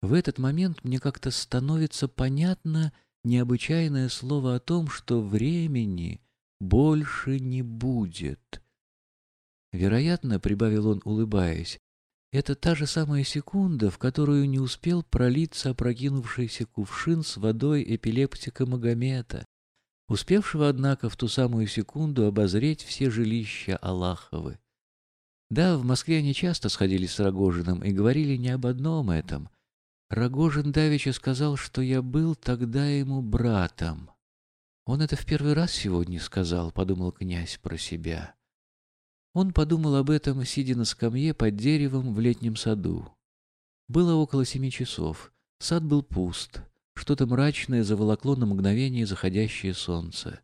В этот момент мне как-то становится понятно необычайное слово о том, что времени больше не будет. Вероятно, — прибавил он, улыбаясь, — это та же самая секунда, в которую не успел пролиться опрокинувшийся кувшин с водой эпилептика Магомета, успевшего, однако, в ту самую секунду обозреть все жилища Аллаховы. Да, в Москве они часто сходились с Рогожиным и говорили не об одном этом. Рогожин давеча сказал, что я был тогда ему братом. Он это в первый раз сегодня сказал, подумал князь про себя. Он подумал об этом, сидя на скамье под деревом в летнем саду. Было около семи часов. Сад был пуст. Что-то мрачное заволокло на мгновение заходящее солнце.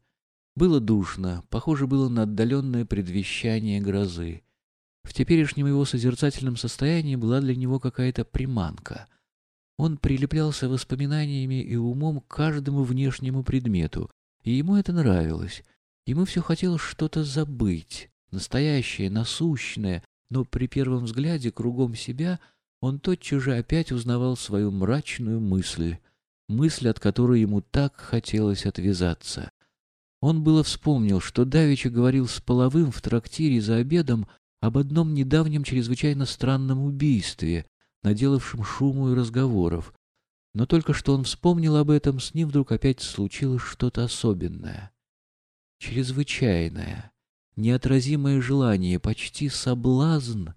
Было душно, похоже было на отдаленное предвещание грозы. В теперешнем его созерцательном состоянии была для него какая-то приманка. Он прилеплялся воспоминаниями и умом к каждому внешнему предмету, и ему это нравилось. Ему все хотелось что-то забыть, настоящее, насущное, но при первом взгляде кругом себя он тотчас же опять узнавал свою мрачную мысль, мысль, от которой ему так хотелось отвязаться. Он было вспомнил, что Давича говорил с Половым в трактире за обедом об одном недавнем чрезвычайно странном убийстве, наделавшем шуму и разговоров. Но только что он вспомнил об этом, с ним вдруг опять случилось что-то особенное. Чрезвычайное, неотразимое желание, почти соблазн,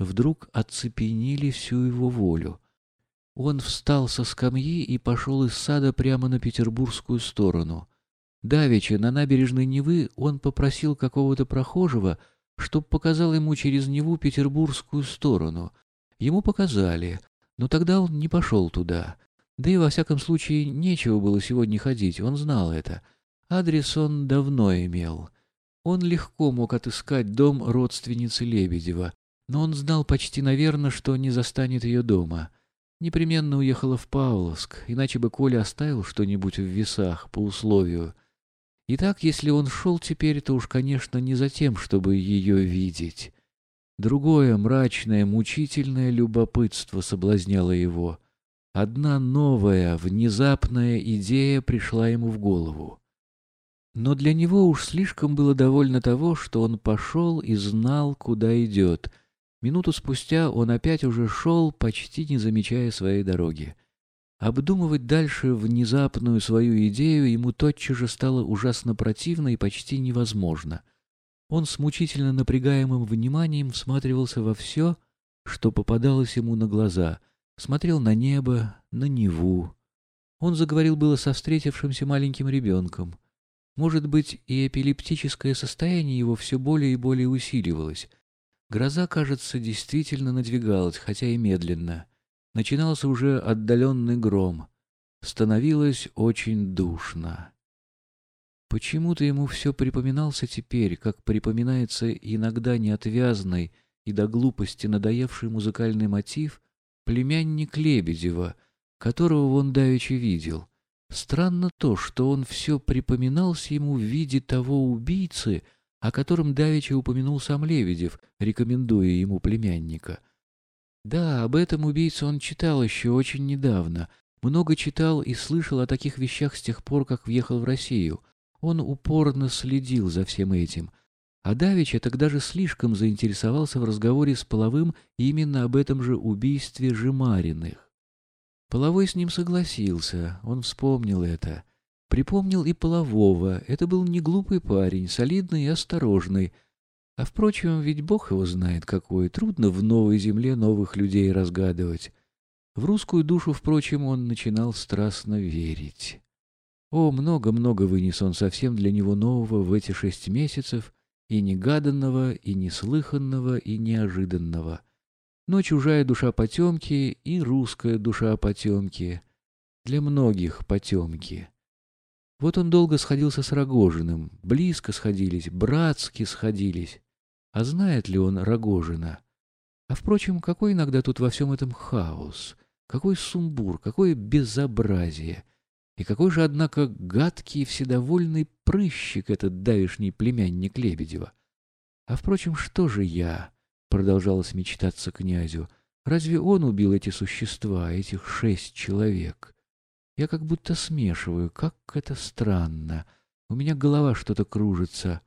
вдруг оцепенили всю его волю. Он встал со скамьи и пошел из сада прямо на петербургскую сторону. Давеча на набережной Невы он попросил какого-то прохожего, чтоб показал ему через Неву петербургскую сторону. Ему показали, но тогда он не пошел туда. Да и во всяком случае нечего было сегодня ходить, он знал это. Адрес он давно имел. Он легко мог отыскать дом родственницы Лебедева, но он знал почти наверно, что не застанет ее дома. Непременно уехала в Павловск, иначе бы Коля оставил что-нибудь в весах по условию. Итак, если он шел теперь, то уж, конечно, не за тем, чтобы ее видеть. Другое мрачное, мучительное любопытство соблазняло его. Одна новая, внезапная идея пришла ему в голову. Но для него уж слишком было довольно того, что он пошел и знал, куда идет. Минуту спустя он опять уже шел, почти не замечая своей дороги. Обдумывать дальше внезапную свою идею ему тотчас же стало ужасно противно и почти невозможно. Он с мучительно напрягаемым вниманием всматривался во все, что попадалось ему на глаза, смотрел на небо, на Неву. Он заговорил было со встретившимся маленьким ребенком — может быть, и эпилептическое состояние его все более и более усиливалось. Гроза, кажется, действительно надвигалась, хотя и медленно. Начинался уже отдаленный гром. Становилось очень душно. Почему-то ему все припоминался теперь, как припоминается иногда неотвязный и до глупости надоевший музыкальный мотив племянник Лебедева, которого он давеча видел — Странно то, что он все припоминался ему в виде того убийцы, о котором давеча упомянул сам Лебедев, рекомендуя ему племянника. Да, об этом убийце он читал еще очень недавно, много читал и слышал о таких вещах с тех пор, как въехал в Россию. Он упорно следил за всем этим. А Давича тогда же слишком заинтересовался в разговоре с Половым именно об этом же убийстве Жемариных. Половой с ним согласился, он вспомнил это. Припомнил и Полового, это был не глупый парень, солидный и осторожный. А впрочем, ведь Бог его знает какой, трудно в новой земле новых людей разгадывать. В русскую душу, впрочем, он начинал страстно верить. О, много-много вынес он совсем для него нового в эти шесть месяцев, и негаданного, и неслыханного, и неожиданного — но чужая душа потемки и русская душа потемки. Для многих потемки. Вот он долго сходился с Рогожиным, близко сходились, братски сходились. А знает ли он Рогожина? А, впрочем, какой иногда тут во всем этом хаос, какой сумбур, какое безобразие. И какой же, однако, гадкий и вседовольный прыщик этот давишний племянник Лебедева. А, впрочем, что же я? продолжалось мечтаться князю. Разве он убил эти существа, этих шесть человек? Я как будто смешиваю, как это странно. У меня голова что-то кружится.